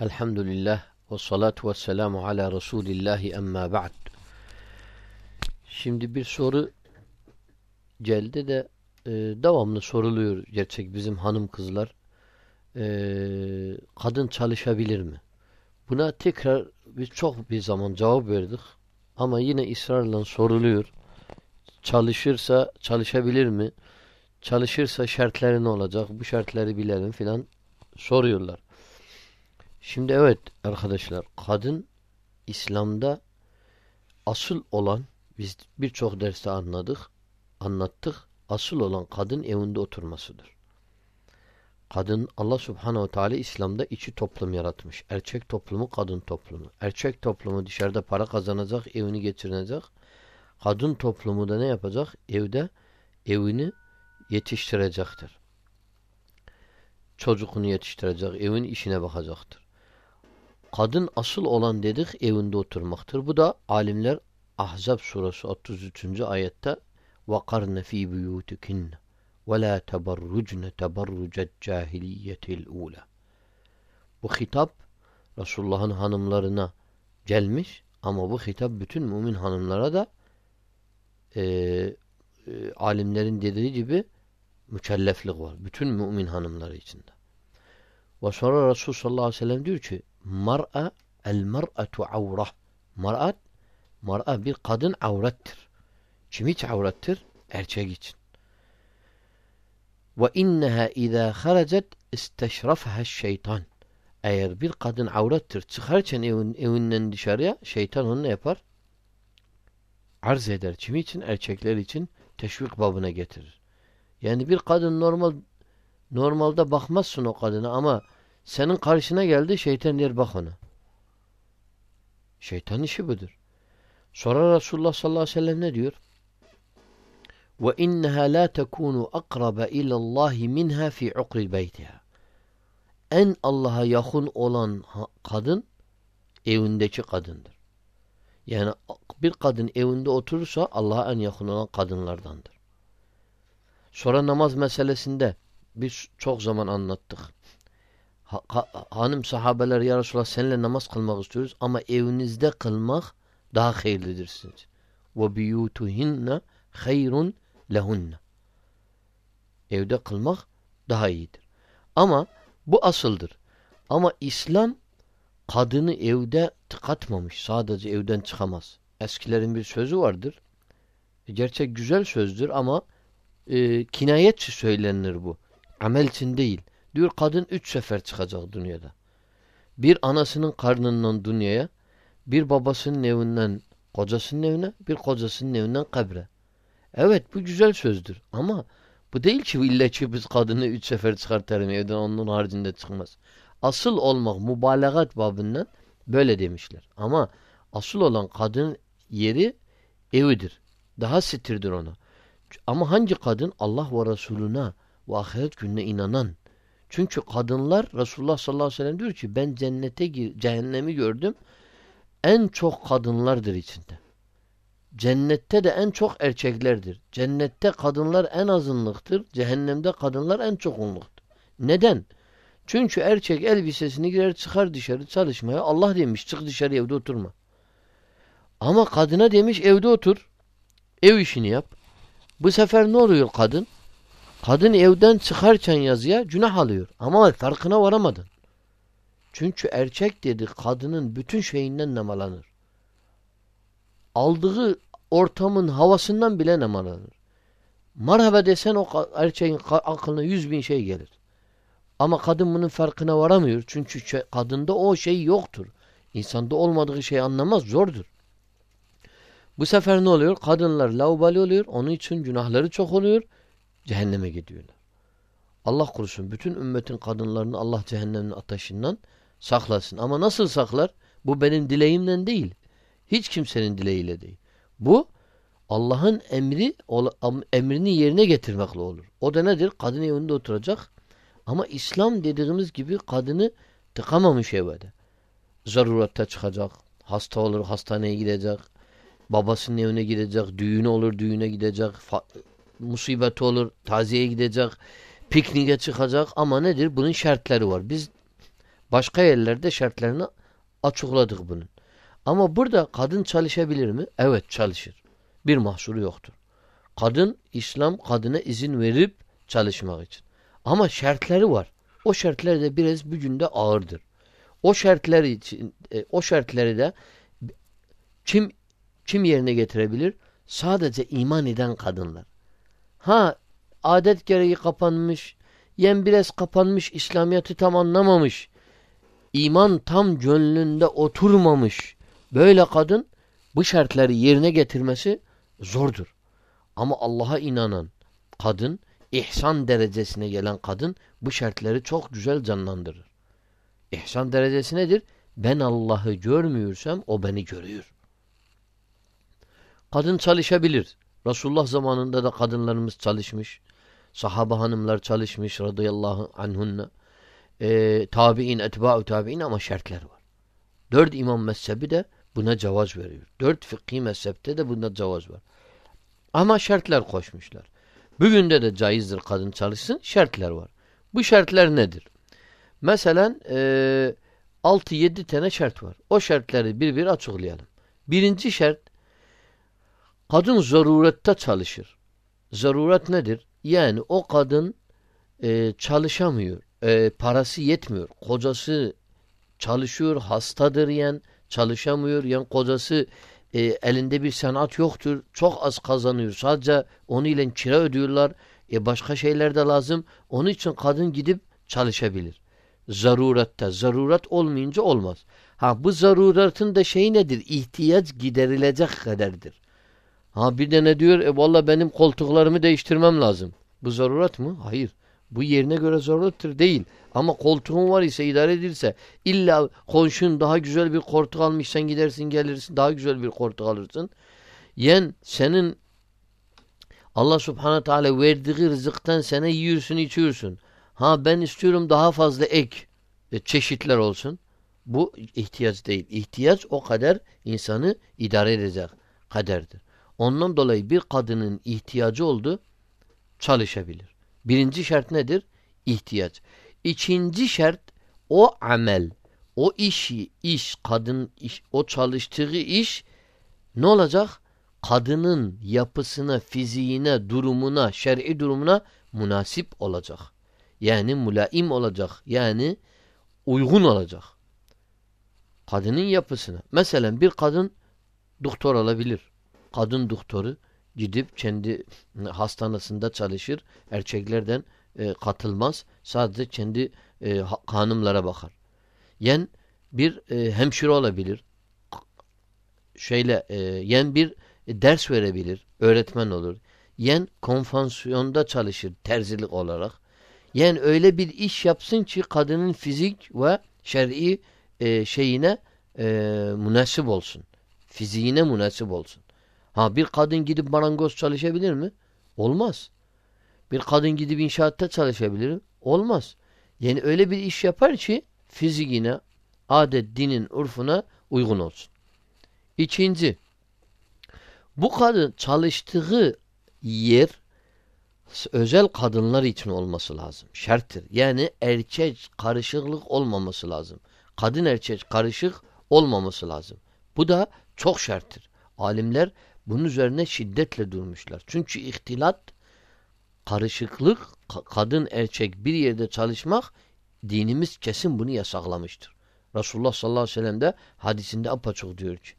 Elhamdülillah ve salatu ve selamu ala Resulillahi emma ba'd. Şimdi bir soru geldi de e, devamlı soruluyor gerçek bizim hanım kızlar. E, kadın çalışabilir mi? Buna tekrar biz çok bir zaman cevap verdik. Ama yine ısrarla soruluyor. Çalışırsa çalışabilir mi? Çalışırsa şartları ne olacak? Bu şartları bilelim filan soruyorlar. Şimdi evet arkadaşlar kadın İslam'da asıl olan biz birçok derste anladık, anlattık. Asıl olan kadın evinde oturmasıdır. Kadın Allah Subhanahu ve Teala İslam'da iki toplum yaratmış. Erkek toplumu, kadın toplumu. Erkek toplumu dışarıda para kazanacak, evini geçirecek. Kadın toplumu da ne yapacak? Evde evini yetiştirecektir. Çocukunu yetiştirecek, evin işine bakacaktır Kadın asıl olan dedik evinde oturmaktır. Bu da alimler Ahzab suresi 33. ayette وَقَرْنَ ف۪ي بُيُوتِكِنَّ وَلَا تَبَرُّجْنَ تَبَرُّجَ الْجَاهِلِيَّةِ الْعُولَى Bu hitap Resulullah'ın hanımlarına gelmiş ama bu hitap bütün mümin hanımlara da e, e, alimlerin dediği gibi mükelleflik var. Bütün mümin hanımları içinde. Ve sonra Resul sallallahu aleyhi ve sellem diyor ki mar'a el mar'atu avra. Mar'at mar'a bir kadın avrettir. Kim için avrettir? Erkek için. Ve inneha izâ haracet isteşrafha şeytan. Eğer bir kadın avrettir çıkarken evin, evinden dışarıya şeytan onu ne yapar? Arz eder. Kim için? Erkekler için teşvik babına getirir. Yani bir kadın normal normalde bakmazsın o kadına ama senin karşına geldi şeytan der bak ona. Şeytan işi budur. Sonra Resulullah sallallahu aleyhi ve sellem ne diyor? Ve inneha la tekunu akraba ila Allah minha fi ukri beytiha. En Allah'a yakın olan kadın evindeki kadındır. Yani bir kadın evinde oturursa Allah'a en yakın olan kadınlardandır. Sonra namaz meselesinde biz çok zaman anlattık. Ha, ha, hanım sahabeler ya Resulallah seninle namaz kılmak istiyoruz ama evinizde kılmak daha hayırlıdır sizin için. Biyutuhinne hayrun lehunne. Evde kılmak daha iyidir. Ama bu asıldır. Ama İslam kadını evde tıkatmamış. Sadece evden çıkamaz. Eskilerin bir sözü vardır. E, gerçek güzel sözdür ama e, kinayetçi söylenir bu. Amel için değil. Diyor kadın üç sefer çıkacak dünyada. Bir anasının karnından dünyaya, bir babasının evinden kocasının evine, bir kocasının evinden kabre. Evet bu güzel sözdür ama bu değil ki illa ki biz kadını üç sefer çıkartalım evden onun haricinde çıkmaz. Asıl olmak mübalagat babından böyle demişler. Ama asıl olan kadın yeri evidir. Daha sitirdir ona. Ama hangi kadın Allah ve Resuluna ve ahiret gününe inanan, çünkü kadınlar Resulullah sallallahu aleyhi ve sellem diyor ki ben cennete cehennemi gördüm. En çok kadınlardır içinde. Cennette de en çok erkeklerdir. Cennette kadınlar en azınlıktır. Cehennemde kadınlar en çok onluktur. Neden? Çünkü erkek elbisesini girer çıkar dışarı çalışmaya. Allah demiş çık dışarı evde oturma. Ama kadına demiş evde otur. Ev işini yap. Bu sefer ne oluyor kadın? Kadın evden çıkarken yazıya günah alıyor. Ama farkına varamadın. Çünkü erkek dedi kadının bütün şeyinden nemalanır. Aldığı ortamın havasından bile nemalanır. Merhaba desen o erkeğin aklına yüz bin şey gelir. Ama kadın bunun farkına varamıyor. Çünkü kadında o şey yoktur. İnsanda olmadığı şey anlamaz. Zordur. Bu sefer ne oluyor? Kadınlar laubali oluyor. Onun için günahları çok oluyor. Cehenneme gidiyorlar. Allah korusun bütün ümmetin kadınlarını Allah cehennemin ateşinden saklasın. Ama nasıl saklar? Bu benim dileğimle değil. Hiç kimsenin dileğiyle değil. Bu Allah'ın emri emrini yerine getirmekle olur. O da nedir? Kadın evinde oturacak. Ama İslam dediğimiz gibi kadını tıkamamış evde. Zarurette çıkacak. Hasta olur hastaneye gidecek. Babasının evine gidecek. Düğün olur düğüne gidecek musibet olur, taziyeye gidecek, pikniğe çıkacak ama nedir? Bunun şartları var. Biz Başka yerlerde şartlarını açıkladık bunun. Ama burada kadın çalışabilir mi? Evet çalışır. Bir mahsuru yoktur. Kadın, İslam kadına izin verip çalışmak için. Ama şartları var. O şartlar da biraz bugün de ağırdır. O şartlar için e, o şartları da kim kim yerine getirebilir? Sadece iman eden kadınlar. Ha adet gereği kapanmış, yen biraz kapanmış, İslamiyet'i tam anlamamış, iman tam gönlünde oturmamış. Böyle kadın bu şartları yerine getirmesi zordur. Ama Allah'a inanan kadın, ihsan derecesine gelen kadın bu şartları çok güzel canlandırır. İhsan derecesi nedir? Ben Allah'ı görmüyorsam o beni görüyor. Kadın çalışabilir. Resulullah zamanında da kadınlarımız çalışmış. Sahaba hanımlar çalışmış radıyallahu anhunna. Ee, tabi'in, etba'u tabi'in ama şartlar var. Dört imam mezhebi de buna cevaz veriyor. Dört fıkhi mezhepte de buna cevaz var. Ama şartlar koşmuşlar. Bugün de de caizdir kadın çalışsın. Şartlar var. Bu şartlar nedir? Mesela e, 6-7 tane şart var. O şartları bir bir açıklayalım. Birinci şart kadın zarurette çalışır. Zaruret nedir? Yani o kadın e, çalışamıyor. E, parası yetmiyor. Kocası çalışıyor, hastadır yani çalışamıyor. Yani kocası e, elinde bir sanat yoktur. Çok az kazanıyor. Sadece onu ile kira ödüyorlar. E, başka şeyler de lazım. Onun için kadın gidip çalışabilir. Zarurette. Zaruret olmayınca olmaz. Ha bu zaruretin de şey nedir? İhtiyaç giderilecek kadardır. Ha bir de ne diyor? E valla benim koltuklarımı değiştirmem lazım. Bu zaruret mi? Hayır. Bu yerine göre zarurettir değil. Ama koltuğun var ise idare edilse illa komşun daha güzel bir koltuk almış sen gidersin gelirsin daha güzel bir koltuk alırsın. Yen senin Allah subhanahu teala verdiği rızıktan sana yiyorsun içiyorsun. Ha ben istiyorum daha fazla ek e, çeşitler olsun. Bu ihtiyaç değil. İhtiyaç o kadar insanı idare edecek kaderdir. Ondan dolayı bir kadının ihtiyacı oldu çalışabilir. Birinci şart nedir? İhtiyaç. İkinci şart o amel, o işi, iş, kadın iş, o çalıştığı iş ne olacak? Kadının yapısına, fiziğine, durumuna, şer'i durumuna münasip olacak. Yani mülaim olacak. Yani uygun olacak. Kadının yapısına. Mesela bir kadın doktor olabilir. Kadın doktoru gidip kendi hastanesinde çalışır. Erkeklerden e, katılmaz. Sadece kendi e, hanımlara bakar. Yen bir e, hemşire olabilir. Şeyle e, yen bir e, ders verebilir. Öğretmen olur. Yen konfansiyonda çalışır terzilik olarak. Yen öyle bir iş yapsın ki kadının fizik ve şer'i e, şeyine e, münasip olsun. Fiziğine münasip olsun. Ha bir kadın gidip marangoz çalışabilir mi? Olmaz. Bir kadın gidip inşaatta çalışabilir mi? Olmaz. Yani öyle bir iş yapar ki fizikine, adet, dinin, urfuna uygun olsun. İkinci, bu kadın çalıştığı yer özel kadınlar için olması lazım. Şarttır. Yani erkek karışıklık olmaması lazım. Kadın erkek karışık olmaması lazım. Bu da çok şarttır. Alimler bunun üzerine şiddetle durmuşlar. Çünkü ihtilat, karışıklık, kadın erkek bir yerde çalışmak dinimiz kesin bunu yasaklamıştır. Resulullah sallallahu aleyhi ve sellem de hadisinde apaçık diyor ki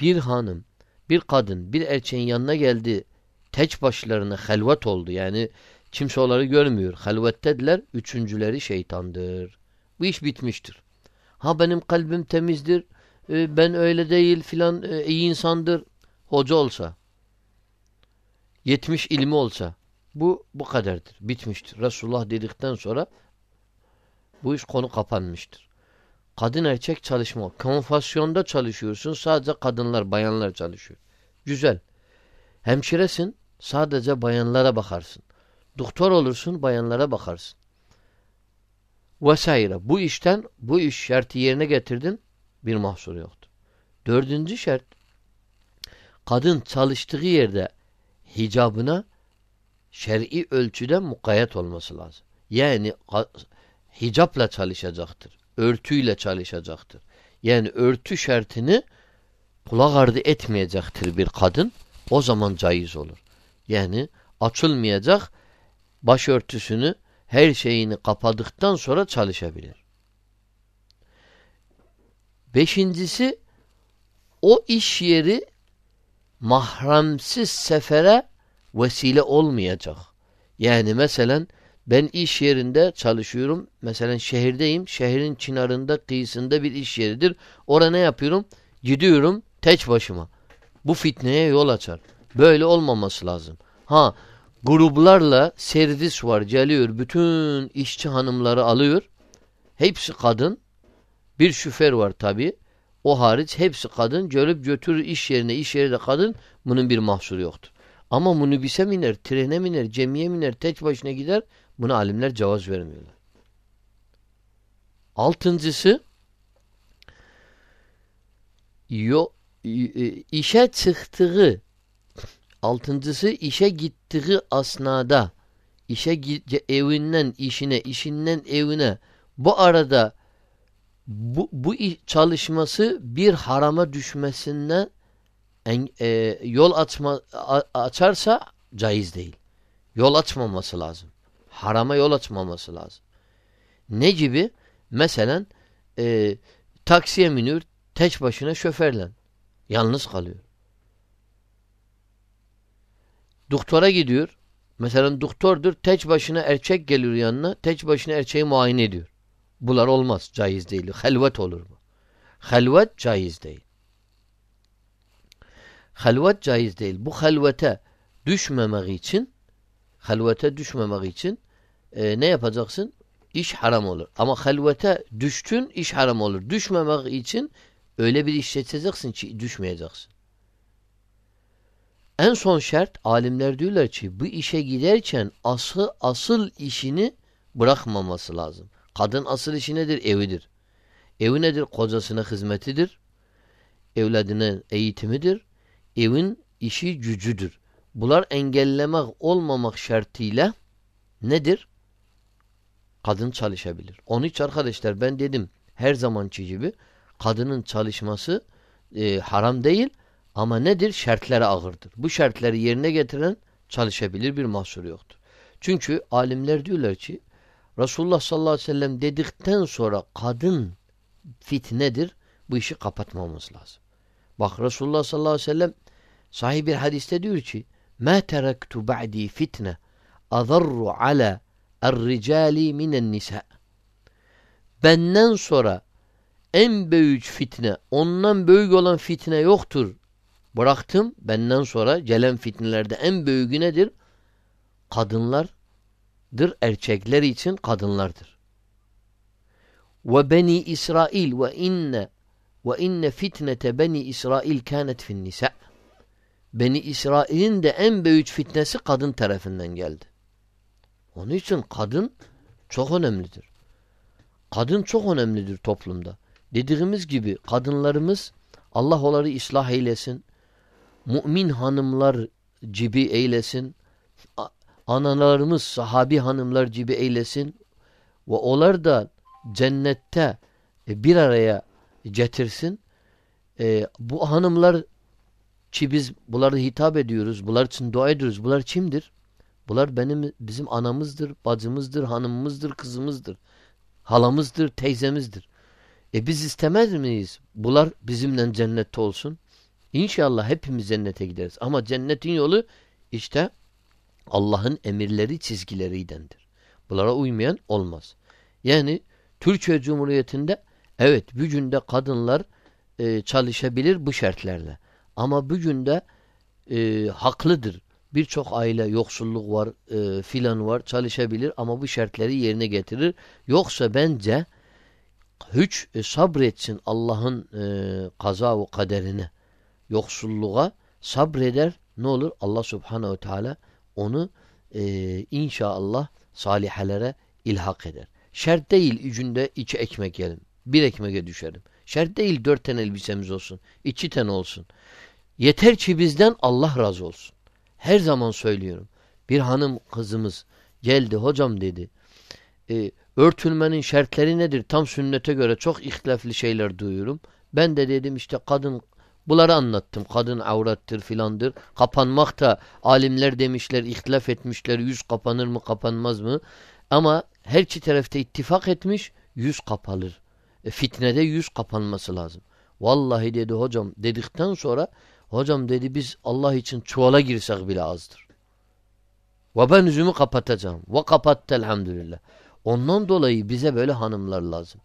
bir hanım, bir kadın bir erkeğin yanına geldi teç başlarına helvet oldu. Yani kimse onları görmüyor. Helvettediler. Üçüncüleri şeytandır. Bu iş bitmiştir. Ha benim kalbim temizdir. E, ben öyle değil filan e, iyi insandır hoca olsa, yetmiş ilmi olsa bu bu kadardır. Bitmiştir. Resulullah dedikten sonra bu iş konu kapanmıştır. Kadın erkek çalışma. Konfasyonda çalışıyorsun. Sadece kadınlar, bayanlar çalışıyor. Güzel. Hemşiresin. Sadece bayanlara bakarsın. Doktor olursun. Bayanlara bakarsın. Vesaire. Bu işten bu iş şartı yerine getirdin. Bir mahsur yoktur. Dördüncü şart kadın çalıştığı yerde hicabına şer'i ölçüde mukayyet olması lazım. Yani hicapla çalışacaktır. Örtüyle çalışacaktır. Yani örtü şartını kulak ardı etmeyecektir bir kadın. O zaman caiz olur. Yani açılmayacak başörtüsünü her şeyini kapadıktan sonra çalışabilir. Beşincisi o iş yeri mahremsiz sefere vesile olmayacak. Yani mesela ben iş yerinde çalışıyorum. Mesela şehirdeyim. Şehrin çınarında, kıyısında bir iş yeridir. Orada ne yapıyorum? Gidiyorum teç başıma. Bu fitneye yol açar. Böyle olmaması lazım. Ha gruplarla servis var geliyor. Bütün işçi hanımları alıyor. Hepsi kadın. Bir şoför var tabi. O hariç hepsi kadın. Görüp götürür iş yerine. iş yeri de kadın. Bunun bir mahsuru yoktur. Ama minibüse miner, trene miner, cemiye miner, tek başına gider. Buna alimler cevaz vermiyorlar. Altıncısı yo, işe çıktığı altıncısı işe gittiği asnada işe evinden işine, işinden evine bu arada bu, bu çalışması bir harama düşmesinden en, e, yol açma, a, açarsa caiz değil. Yol açmaması lazım. Harama yol açmaması lazım. Ne gibi? Mesela e, taksiye biniyor, teç başına şoförle. Yalnız kalıyor. Doktora gidiyor. Mesela doktordur, teç başına erkek geliyor yanına, teç başına erkeği muayene ediyor. Bunlar olmaz, caiz değil. Helvet olur bu. Helvet caiz değil. Helvet caiz değil. Bu helvete düşmemek için helvete düşmemek için e, ne yapacaksın? İş haram olur. Ama helvete düştün iş haram olur. Düşmemek için öyle bir iş seçeceksin ki düşmeyeceksin. En son şart alimler diyorlar ki bu işe giderken asıl, asıl işini bırakmaması lazım. Kadın asıl işi nedir? Evidir. Evi nedir? Kocasına hizmetidir. Evladına eğitimidir. Evin işi gücüdür. Bunlar engellemek olmamak şartıyla nedir? Kadın çalışabilir. Onun için arkadaşlar ben dedim her zamanki gibi kadının çalışması e, haram değil ama nedir? Şartları ağırdır. Bu şartları yerine getiren çalışabilir bir mahsur yoktur. Çünkü alimler diyorlar ki Resulullah sallallahu aleyhi ve sellem dedikten sonra kadın fitnedir. Bu işi kapatmamız lazım. Bak Resulullah sallallahu aleyhi ve sellem sahih bir hadiste diyor ki مَا تَرَكْتُ بَعْدِي فِتْنَةً اَذَرُّ عَلَى الرِّجَالِ مِنَ النِّسَاءِ Benden sonra en büyük fitne, ondan büyük olan fitne yoktur. Bıraktım, benden sonra gelen fitnelerde en büyüğü nedir? Kadınlardır, erkekler için kadınlardır. Ve beni İsrail ve inne ve inne fitnete beni İsrail kânet fin nisa. Beni İsrail'in de en büyük fitnesi kadın tarafından geldi. Onun için kadın çok önemlidir. Kadın çok önemlidir toplumda. Dediğimiz gibi kadınlarımız Allah onları ıslah eylesin. Mümin hanımlar gibi eylesin. Analarımız sahabi hanımlar gibi eylesin. Ve onlar da cennette bir araya getirsin. E, bu hanımlar ki biz bunları hitap ediyoruz, bunlar için dua ediyoruz. Bunlar kimdir? Bunlar benim bizim anamızdır, bacımızdır, hanımımızdır, kızımızdır. Halamızdır, teyzemizdir. E biz istemez miyiz? Bunlar bizimle cennette olsun. İnşallah hepimiz cennete gideriz. Ama cennetin yolu işte Allah'ın emirleri çizgileriydendir. Bunlara uymayan olmaz. Yani Türkiye Cumhuriyeti'nde evet bir kadınlar e, çalışabilir bu şartlarla. Ama bugün de e, haklıdır. Birçok aile yoksulluk var, e, filan var, çalışabilir ama bu şartları yerine getirir. Yoksa bence hiç e, sabretsin Allah'ın e, kaza ve kaderine, yoksulluğa sabreder. Ne olur? Allah subhanehu teala onu e, inşallah salihelere ilhak eder. Şart değil üçünde iki ekmek yiyelim. Bir ekmeğe düşerim. Şart değil dört tane elbisemiz olsun. iki tane olsun. Yeter ki bizden Allah razı olsun. Her zaman söylüyorum. Bir hanım kızımız geldi hocam dedi. e, örtülmenin şartları nedir? Tam sünnete göre çok ihtilafli şeyler duyuyorum. Ben de dedim işte kadın bunları anlattım. Kadın avrattır filandır. Kapanmak da alimler demişler, ihtilaf etmişler. Yüz kapanır mı kapanmaz mı? Ama her iki tarafta ittifak etmiş yüz kapalır. E, fitnede yüz kapanması lazım. Vallahi dedi hocam dedikten sonra hocam dedi biz Allah için çuvala girsek bile azdır. Ve ben yüzümü kapatacağım. Ve kapattı elhamdülillah. Ondan dolayı bize böyle hanımlar lazım.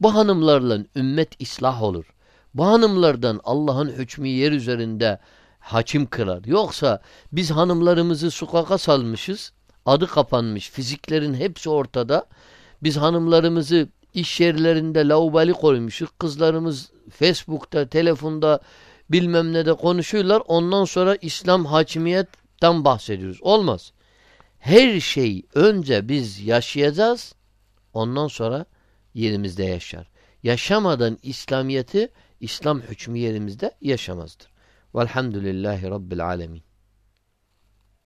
Bu hanımlarla ümmet islah olur. Bu hanımlardan Allah'ın hükmü yer üzerinde hakim kırar. Yoksa biz hanımlarımızı sokaka salmışız. Adı kapanmış. Fiziklerin hepsi ortada. Biz hanımlarımızı iş yerlerinde laubali koymuşuz. Kızlarımız Facebook'ta, telefonda bilmem ne de konuşuyorlar. Ondan sonra İslam hakimiyetten bahsediyoruz. Olmaz. Her şey önce biz yaşayacağız. Ondan sonra yerimizde yaşar. Yaşamadan İslamiyeti İslam hükmü yerimizde yaşamazdır. Velhamdülillahi Rabbil alemin.